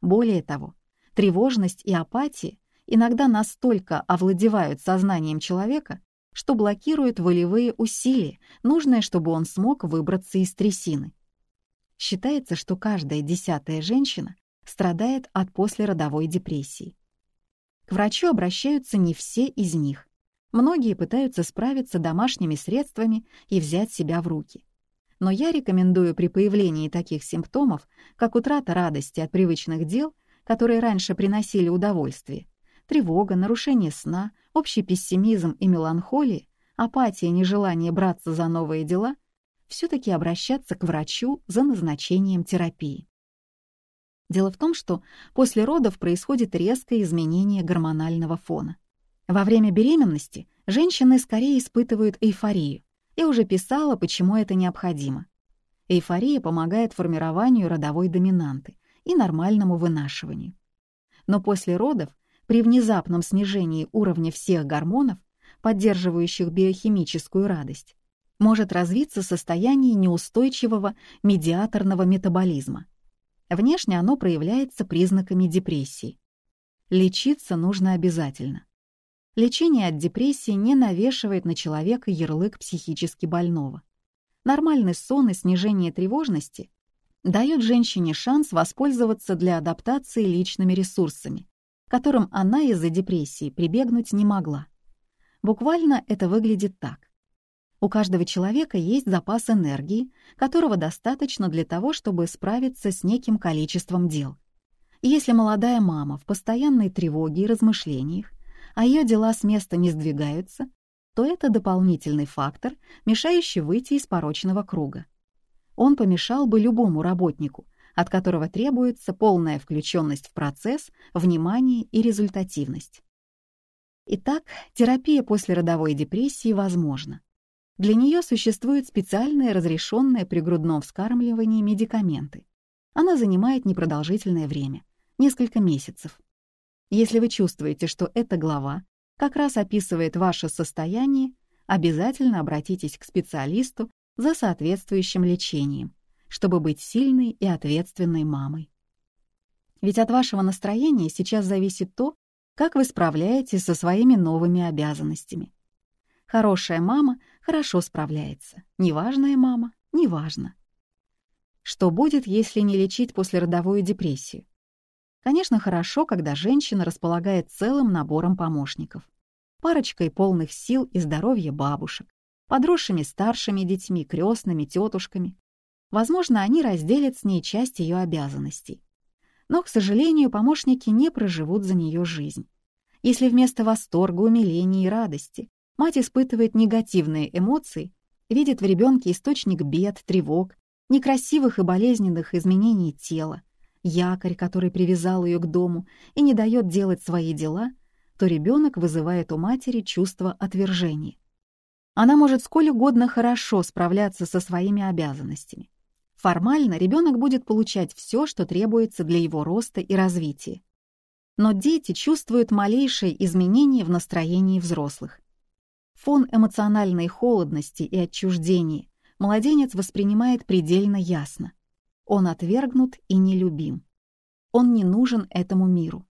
Более того, тревожность и апатия иногда настолько овладевают сознанием человека, что блокируют волевые усилия, нужные, чтобы он смог выбраться из трясины. Считается, что каждая десятая женщина страдает от послеродовой депрессии. К врачу обращаются не все из них. Многие пытаются справиться домашними средствами и взять себя в руки. Но я рекомендую при появлении таких симптомов, как утрата радости от привычных дел, которые раньше приносили удовольствие, тревога, нарушение сна, общий пессимизм и меланхолия, апатия, нежелание браться за новые дела, все-таки обращаться к врачу за назначением терапии. Дело в том, что после родов происходит резкое изменение гормонального фона. Во время беременности женщины скорее испытывают эйфорию. Я уже писала, почему это необходимо. Эйфория помогает формированию родовой доминанты и нормальному вынашиванию. Но после родов, при внезапном снижении уровня всех гормонов, поддерживающих биохимическую радость, может развиться состояние неустойчивого медиаторного метаболизма – Внешне оно проявляется признаками депрессии. Лечиться нужно обязательно. Лечение от депрессии не навешивает на человека ярлык психически больного. Нормальный сон и снижение тревожности дает женщине шанс воспользоваться для адаптации личными ресурсами, которым она из-за депрессии прибегнуть не могла. Буквально это выглядит так. У каждого человека есть запас энергии, которого достаточно для того, чтобы справиться с неким количеством дел. Если молодая мама в постоянной тревоге и размышлениях, а ее дела с места не сдвигаются, то это дополнительный фактор, мешающий выйти из порочного круга. Он помешал бы любому работнику, от которого требуется полная включенность в процесс, внимание и результативность. Итак, терапия после родовой депрессии возможна. Для нее существуют специальные разрешенные при грудном вскармливании медикаменты. Она занимает непродолжительное время, несколько месяцев. Если вы чувствуете, что эта глава как раз описывает ваше состояние, обязательно обратитесь к специалисту за соответствующим лечением, чтобы быть сильной и ответственной мамой. Ведь от вашего настроения сейчас зависит то, как вы справляетесь со своими новыми обязанностями. Хорошая мама хорошо справляется. Неважная мама — неважно. Что будет, если не лечить послеродовую депрессию? Конечно, хорошо, когда женщина располагает целым набором помощников. Парочкой полных сил и здоровья бабушек, подросшими старшими детьми, крестными, тетушками. Возможно, они разделят с ней часть ее обязанностей. Но, к сожалению, помощники не проживут за нее жизнь. Если вместо восторга, умиления и радости мать испытывает негативные эмоции, видит в ребенке источник бед, тревог, некрасивых и болезненных изменений тела, якорь, который привязал ее к дому и не дает делать свои дела, то ребенок вызывает у матери чувство отвержения. Она может сколь угодно хорошо справляться со своими обязанностями. Формально ребенок будет получать все, что требуется для его роста и развития. Но дети чувствуют малейшие изменения в настроении взрослых. Фон эмоциональной холодности и отчуждения младенец воспринимает предельно ясно. Он отвергнут и нелюбим. Он не нужен этому миру.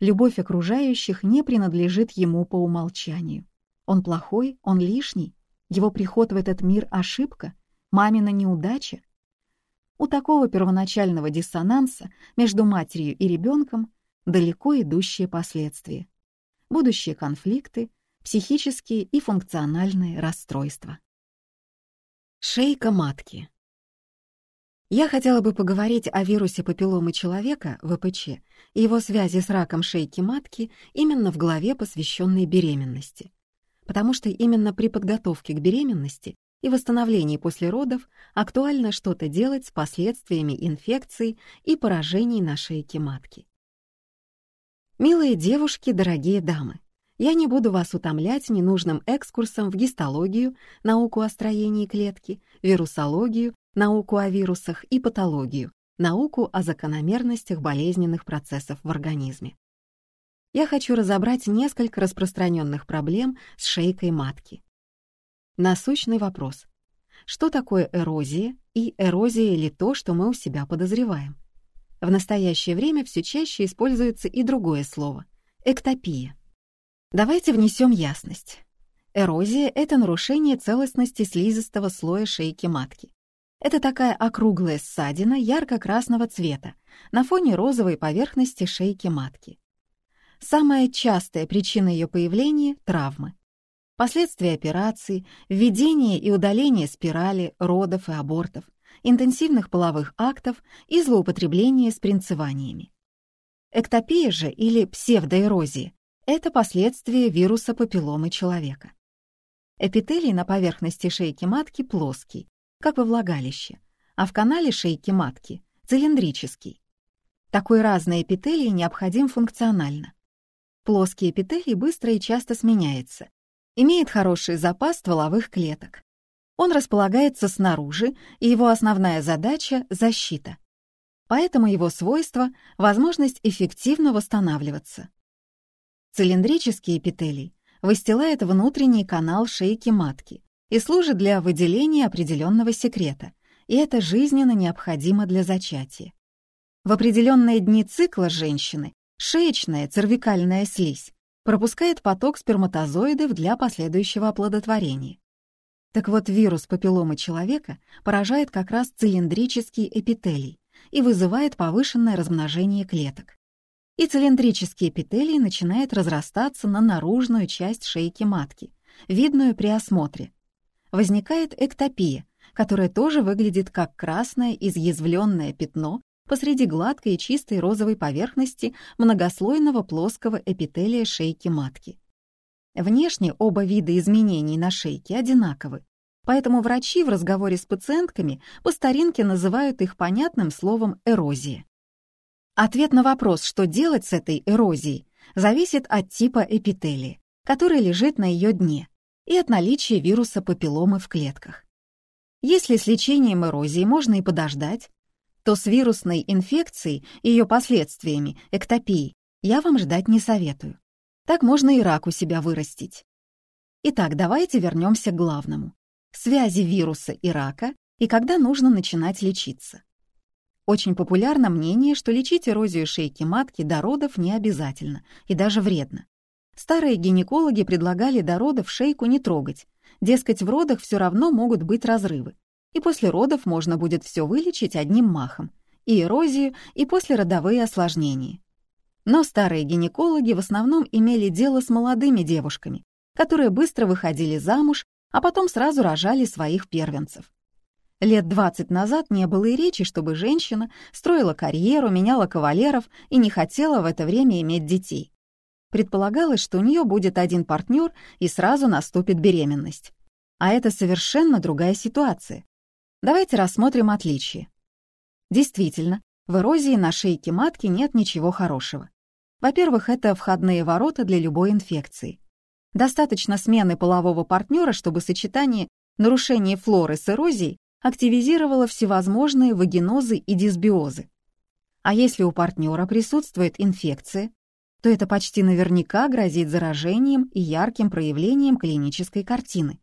Любовь окружающих не принадлежит ему по умолчанию. Он плохой, он лишний, его приход в этот мир — ошибка, мамина неудача. У такого первоначального диссонанса между матерью и ребенком далеко идущие последствия. Будущие конфликты, психические и функциональные расстройства. Шейка матки. Я хотела бы поговорить о вирусе папилломы человека, ВПЧ, и его связи с раком шейки матки именно в главе, посвященной беременности. Потому что именно при подготовке к беременности и восстановлении после родов актуально что-то делать с последствиями инфекций и поражений на шейке матки. Милые девушки, дорогие дамы, я не буду вас утомлять ненужным экскурсом в гистологию, науку о строении клетки, вирусологию науку о вирусах и патологию, науку о закономерностях болезненных процессов в организме. Я хочу разобрать несколько распространенных проблем с шейкой матки. Насущный вопрос. Что такое эрозия и эрозия ли то, что мы у себя подозреваем? В настоящее время все чаще используется и другое слово — эктопия. Давайте внесем ясность. Эрозия — это нарушение целостности слизистого слоя шейки матки. Это такая округлая ссадина ярко-красного цвета на фоне розовой поверхности шейки матки. Самая частая причина ее появления — травмы. Последствия операций, введение и удаление спирали, родов и абортов, интенсивных половых актов и злоупотребление спринцеваниями. Эктопия же или псевдоэрозия — это последствия вируса папилломы человека. Эпителий на поверхности шейки матки плоский, как во влагалище, а в канале шейки матки — цилиндрический. Такой разный эпителий необходим функционально. Плоский эпителий быстро и часто сменяется, имеет хороший запас стволовых клеток. Он располагается снаружи, и его основная задача — защита. Поэтому его свойство — возможность эффективно восстанавливаться. Цилиндрический эпителий выстилает внутренний канал шейки матки, и служит для выделения определенного секрета, и это жизненно необходимо для зачатия. В определенные дни цикла женщины шеечная цервикальная слизь пропускает поток сперматозоидов для последующего оплодотворения. Так вот, вирус папилломы человека поражает как раз цилиндрический эпителий и вызывает повышенное размножение клеток. И цилиндрический эпителий начинает разрастаться на наружную часть шейки матки, видную при осмотре, возникает эктопия, которая тоже выглядит как красное изъязвленное пятно посреди гладкой и чистой розовой поверхности многослойного плоского эпителия шейки матки. Внешне оба вида изменений на шейке одинаковы, поэтому врачи в разговоре с пациентками по старинке называют их понятным словом «эрозия». Ответ на вопрос, что делать с этой эрозией, зависит от типа эпителия, который лежит на ее дне, и от наличия вируса папилломы в клетках. Если с лечением эрозии можно и подождать, то с вирусной инфекцией и ее последствиями, эктопией, я вам ждать не советую. Так можно и рак у себя вырастить. Итак, давайте вернемся к главному. Связи вируса и рака и когда нужно начинать лечиться. Очень популярно мнение, что лечить эрозию шейки матки до родов не обязательно и даже вредно. Старые гинекологи предлагали до родов шейку не трогать, дескать, в родах все равно могут быть разрывы, и после родов можно будет все вылечить одним махом, и эрозию, и послеродовые осложнения. Но старые гинекологи в основном имели дело с молодыми девушками, которые быстро выходили замуж, а потом сразу рожали своих первенцев. Лет 20 назад не было и речи, чтобы женщина строила карьеру, меняла кавалеров и не хотела в это время иметь детей. Предполагалось, что у нее будет один партнер и сразу наступит беременность. А это совершенно другая ситуация. Давайте рассмотрим отличия. Действительно, в эрозии на шейке матки нет ничего хорошего. Во-первых, это входные ворота для любой инфекции. Достаточно смены полового партнера, чтобы сочетание нарушения флоры с эрозией активизировала всевозможные вагинозы и дисбиозы. А если у партнера присутствует инфекция, то это почти наверняка грозит заражением и ярким проявлением клинической картины.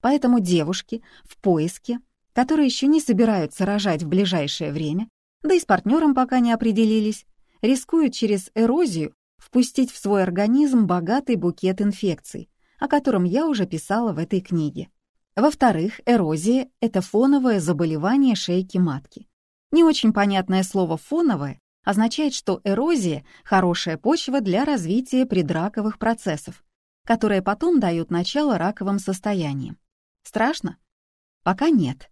Поэтому девушки в поиске, которые еще не собираются рожать в ближайшее время, да и с партнером пока не определились, рискуют через эрозию впустить в свой организм богатый букет инфекций, о котором я уже писала в этой книге. Во-вторых, эрозия — это фоновое заболевание шейки матки. Не очень понятное слово «фоновое» означает, что эрозия — хорошая почва для развития предраковых процессов, которые потом дают начало раковым состояниям. Страшно? Пока нет.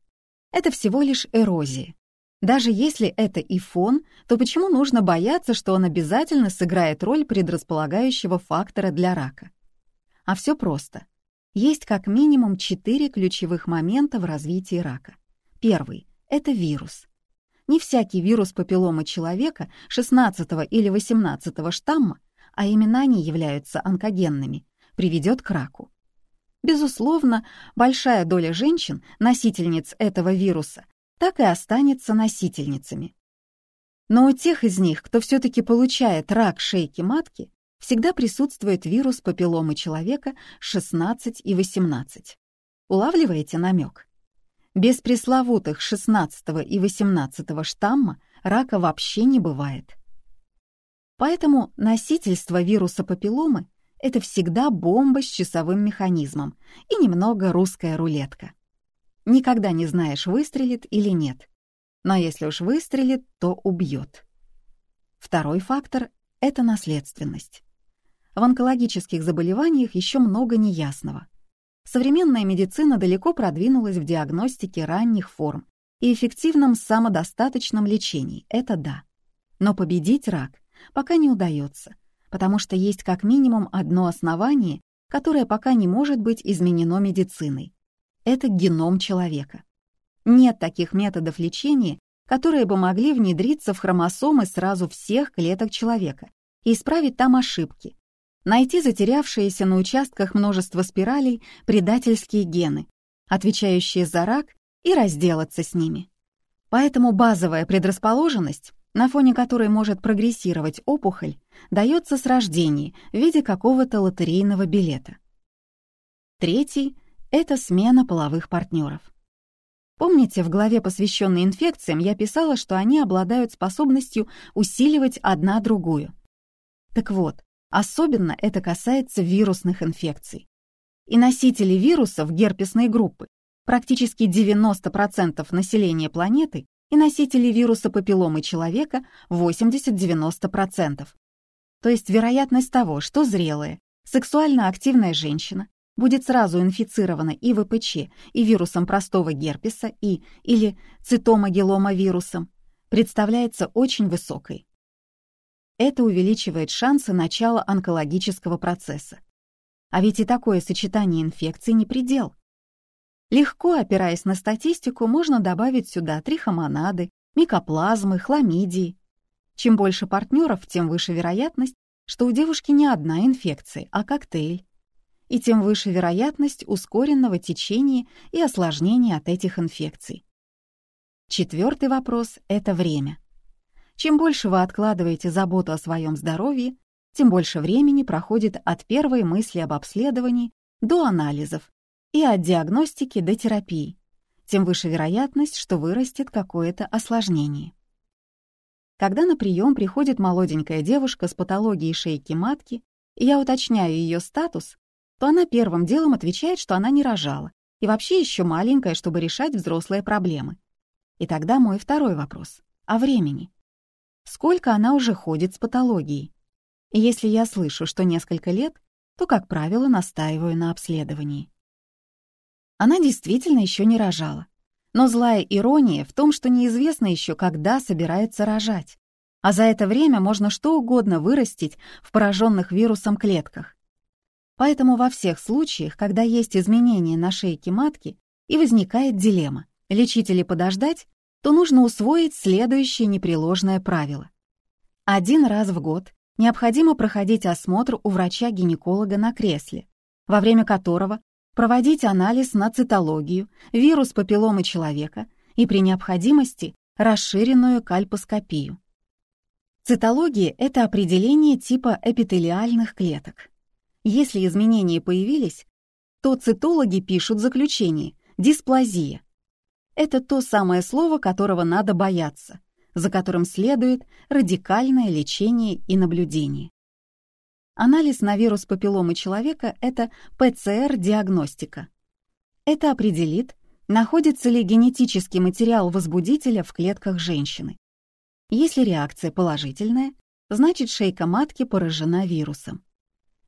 Это всего лишь эрозия. Даже если это и фон, то почему нужно бояться, что он обязательно сыграет роль предрасполагающего фактора для рака? А все просто есть как минимум четыре ключевых момента в развитии рака. Первый — это вирус. Не всякий вирус папилломы человека 16 или 18 штамма, а именно они являются онкогенными, приведет к раку. Безусловно, большая доля женщин, носительниц этого вируса, так и останется носительницами. Но у тех из них, кто все-таки получает рак шейки матки, всегда присутствует вирус папилломы человека 16 и 18. Улавливаете намек? Без пресловутых 16 и 18 штамма рака вообще не бывает. Поэтому носительство вируса папилломы — это всегда бомба с часовым механизмом и немного русская рулетка. Никогда не знаешь, выстрелит или нет. Но если уж выстрелит, то убьет. Второй фактор — это наследственность. В онкологических заболеваниях еще много неясного. Современная медицина далеко продвинулась в диагностике ранних форм и эффективном самодостаточном лечении, это да. Но победить рак пока не удается, потому что есть как минимум одно основание, которое пока не может быть изменено медициной. Это геном человека. Нет таких методов лечения, которые бы могли внедриться в хромосомы сразу всех клеток человека и исправить там ошибки, найти затерявшиеся на участках множества спиралей предательские гены, отвечающие за рак, и разделаться с ними. Поэтому базовая предрасположенность, на фоне которой может прогрессировать опухоль, дается с рождения в виде какого-то лотерейного билета. Третий — это смена половых партнеров. Помните, в главе, посвященной инфекциям, я писала, что они обладают способностью усиливать одна другую. Так вот, Особенно это касается вирусных инфекций. И носители вирусов герпесной группы, практически 90% населения планеты, и носители вируса папилломы человека 80-90%. То есть вероятность того, что зрелая, сексуально активная женщина будет сразу инфицирована и ВПЧ, и вирусом простого герпеса, и или цитомагелломавирусом, представляется очень высокой. Это увеличивает шансы начала онкологического процесса. А ведь и такое сочетание инфекций не предел. Легко, опираясь на статистику, можно добавить сюда трихомонады, микоплазмы, хламидии. Чем больше партнеров, тем выше вероятность, что у девушки не одна инфекция, а коктейль. И тем выше вероятность ускоренного течения и осложнения от этих инфекций. Четвертый вопрос — это время. Чем больше вы откладываете заботу о своем здоровье, тем больше времени проходит от первой мысли об обследовании до анализов и от диагностики до терапии, тем выше вероятность, что вырастет какое-то осложнение. Когда на прием приходит молоденькая девушка с патологией шейки матки, и я уточняю ее статус, то она первым делом отвечает, что она не рожала и вообще еще маленькая, чтобы решать взрослые проблемы. И тогда мой второй вопрос — о времени сколько она уже ходит с патологией. И если я слышу, что несколько лет, то, как правило, настаиваю на обследовании. Она действительно еще не рожала. Но злая ирония в том, что неизвестно еще, когда собирается рожать. А за это время можно что угодно вырастить в пораженных вирусом клетках. Поэтому во всех случаях, когда есть изменения на шейке матки и возникает дилемма, лечить или подождать, то нужно усвоить следующее непреложное правило. Один раз в год необходимо проходить осмотр у врача-гинеколога на кресле, во время которого проводить анализ на цитологию, вирус папилломы человека и при необходимости расширенную кальпоскопию. Цитология — это определение типа эпителиальных клеток. Если изменения появились, то цитологи пишут заключение «дисплазия». Это то самое слово, которого надо бояться, за которым следует радикальное лечение и наблюдение. Анализ на вирус папилломы человека — это ПЦР-диагностика. Это определит, находится ли генетический материал возбудителя в клетках женщины. Если реакция положительная, значит шейка матки поражена вирусом.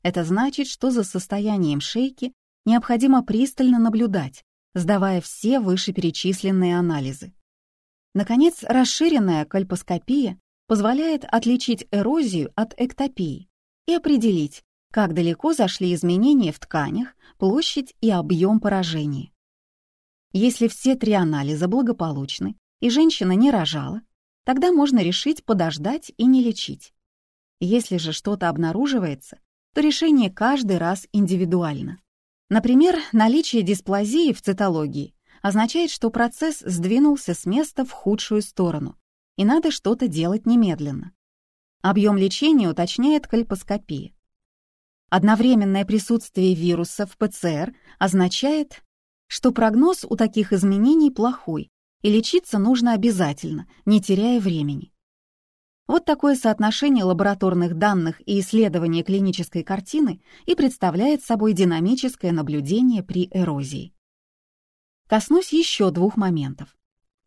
Это значит, что за состоянием шейки необходимо пристально наблюдать, сдавая все вышеперечисленные анализы. Наконец, расширенная кальпоскопия позволяет отличить эрозию от эктопии и определить, как далеко зашли изменения в тканях, площадь и объем поражения. Если все три анализа благополучны и женщина не рожала, тогда можно решить подождать и не лечить. Если же что-то обнаруживается, то решение каждый раз индивидуально. Например, наличие дисплазии в цитологии означает, что процесс сдвинулся с места в худшую сторону, и надо что-то делать немедленно. Объем лечения уточняет кальпоскопия. Одновременное присутствие вируса в ПЦР означает, что прогноз у таких изменений плохой, и лечиться нужно обязательно, не теряя времени. Вот такое соотношение лабораторных данных и исследования клинической картины и представляет собой динамическое наблюдение при эрозии. Коснусь еще двух моментов.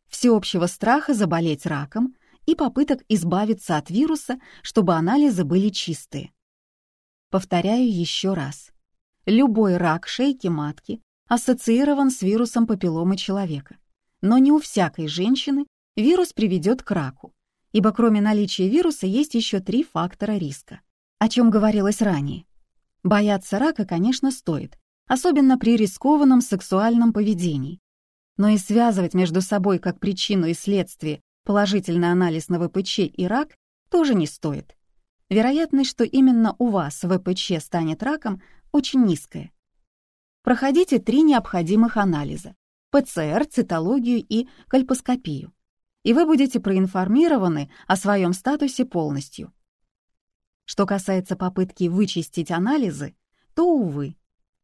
Всеобщего страха заболеть раком и попыток избавиться от вируса, чтобы анализы были чистые. Повторяю еще раз. Любой рак шейки матки ассоциирован с вирусом папилломы человека, но не у всякой женщины вирус приведет к раку, ибо кроме наличия вируса есть еще три фактора риска, о чем говорилось ранее. Бояться рака, конечно, стоит, особенно при рискованном сексуальном поведении. Но и связывать между собой как причину и следствие положительный анализ на ВПЧ и рак тоже не стоит. Вероятность, что именно у вас ВПЧ станет раком, очень низкая. Проходите три необходимых анализа – ПЦР, цитологию и кальпоскопию. И вы будете проинформированы о своем статусе полностью. Что касается попытки вычистить анализы, то, увы,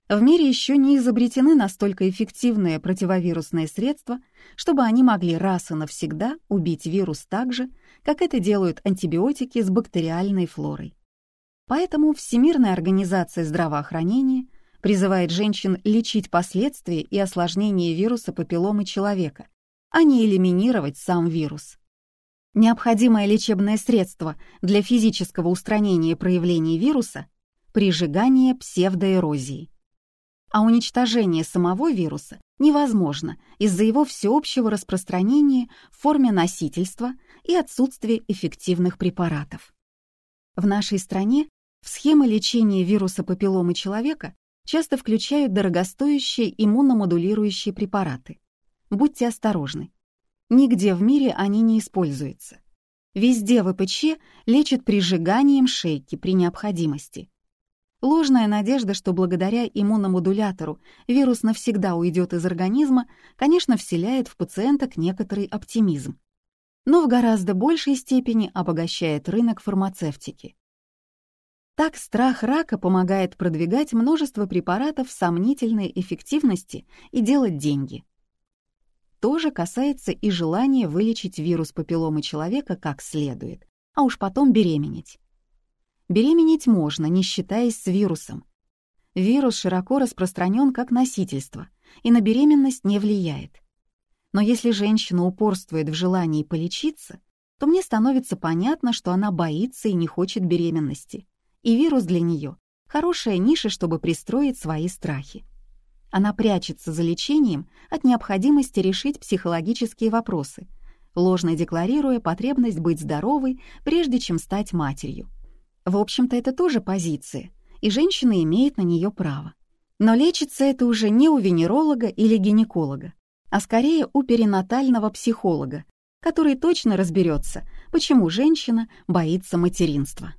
в мире еще не изобретены настолько эффективные противовирусные средства, чтобы они могли раз и навсегда убить вирус так же, как это делают антибиотики с бактериальной флорой. Поэтому Всемирная организация здравоохранения призывает женщин лечить последствия и осложнения вируса папилломы человека, а не элиминировать сам вирус. Необходимое лечебное средство для физического устранения проявлений вируса – прижигание псевдоэрозии а уничтожение самого вируса невозможно из-за его всеобщего распространения в форме носительства и отсутствия эффективных препаратов. В нашей стране в схемы лечения вируса папилломы человека часто включают дорогостоящие иммуномодулирующие препараты. Будьте осторожны. Нигде в мире они не используются. Везде ВПЧ лечат прижиганием шейки при необходимости, Ложная надежда, что благодаря иммуномодулятору вирус навсегда уйдет из организма, конечно, вселяет в пациенток некоторый оптимизм, но в гораздо большей степени обогащает рынок фармацевтики. Так страх рака помогает продвигать множество препаратов сомнительной эффективности и делать деньги. То же касается и желания вылечить вирус папилломы человека как следует, а уж потом беременеть. Беременеть можно, не считаясь с вирусом. Вирус широко распространен как носительство и на беременность не влияет. Но если женщина упорствует в желании полечиться, то мне становится понятно, что она боится и не хочет беременности, и вирус для нее — хорошая ниша, чтобы пристроить свои страхи. Она прячется за лечением от необходимости решить психологические вопросы, ложно декларируя потребность быть здоровой, прежде чем стать матерью. В общем-то, это тоже позиция, и женщина имеет на нее право. Но лечится это уже не у венеролога или гинеколога, а скорее у перинатального психолога, который точно разберется, почему женщина боится материнства.